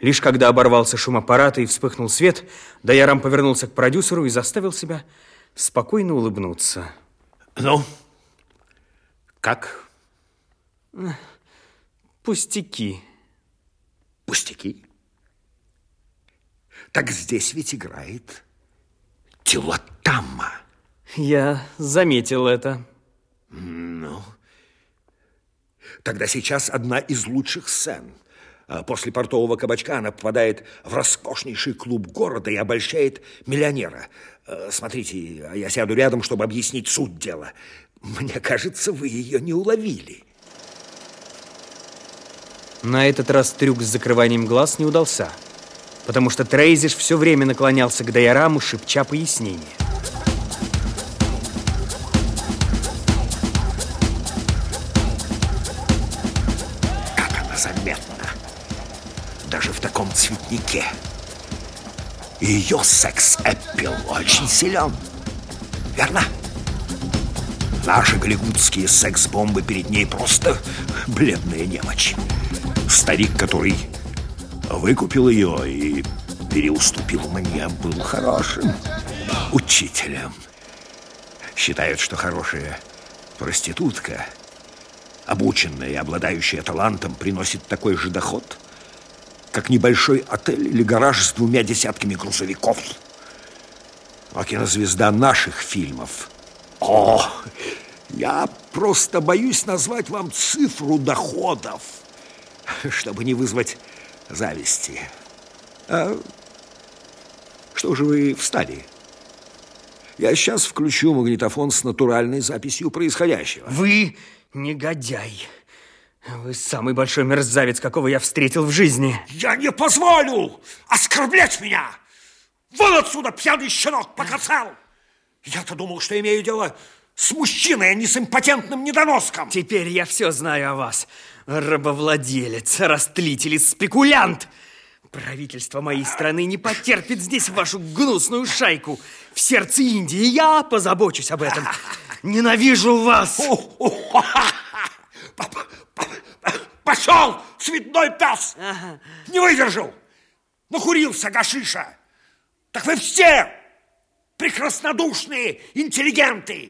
Лишь когда оборвался шум аппарата и вспыхнул свет, Даярам повернулся к продюсеру и заставил себя спокойно улыбнуться. Ну, как? Пустяки. Пустяки? Так здесь ведь играет Тилотамма. Я заметил это. Ну, тогда сейчас одна из лучших сцен. А после портового кабачка она попадает в роскошнейший клуб города и обольщает миллионера. Э, смотрите, а я сяду рядом, чтобы объяснить суть дела. Мне кажется, вы ее не уловили. На этот раз трюк с закрыванием глаз не удался, потому что Трейзиш все время наклонялся к Дайораму, шепча пояснение. Как она заметна, даже в таком цветнике. Ее секс-эппил очень силен, верно? Наши голливудские секс-бомбы перед ней просто бледная немочь. Старик, который выкупил ее и переуступил мне, был хорошим учителем. Считают, что хорошая проститутка, обученная и обладающая талантом, приносит такой же доход, как небольшой отель или гараж с двумя десятками грузовиков. А кинозвезда наших фильмов... О, я просто боюсь назвать вам цифру доходов, чтобы не вызвать зависти. А что же вы встали? Я сейчас включу магнитофон с натуральной записью происходящего. Вы негодяй. Вы самый большой мерзавец, какого я встретил в жизни. Я не позволю оскорблять меня! Вон отсюда, пьяный щенок, пока цел! Я-то думал, что имею дело с мужчиной, а не с импотентным недоноском. Теперь я все знаю о вас. Рабовладелец, растлитель и спекулянт. Правительство моей страны не потерпит здесь вашу гнусную шайку. В сердце Индии я позабочусь об этом. Ненавижу вас! Пошел, цветной пес! Не выдержал! Нахурился гашиша! Так вы все прекраснодушные интеллигенты!